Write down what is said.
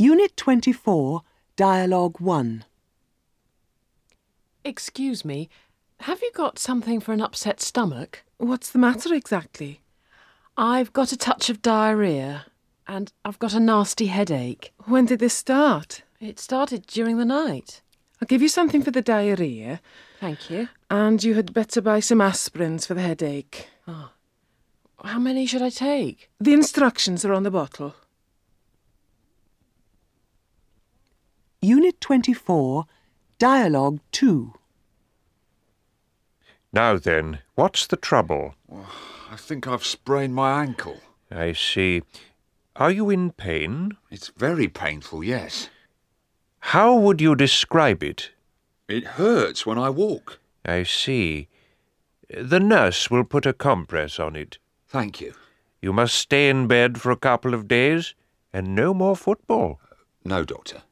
Unit 24, Dialogue 1. Excuse me, have you got something for an upset stomach? What's the matter exactly? I've got a touch of diarrhea and I've got a nasty headache. When did this start? It started during the night. I'll give you something for the diarrhea, Thank you. and you had better buy some aspirins for the headache. Ah. How many should I take? The instructions are on the bottle. Unit 24, Dialogue 2. Now then, what's the trouble? Oh, I think I've sprained my ankle. I see. Are you in pain? It's very painful, yes. How would you describe it? It hurts when I walk. I see. The nurse will put a compress on it. Thank you. You must stay in bed for a couple of days, and no more football. No, Doctor.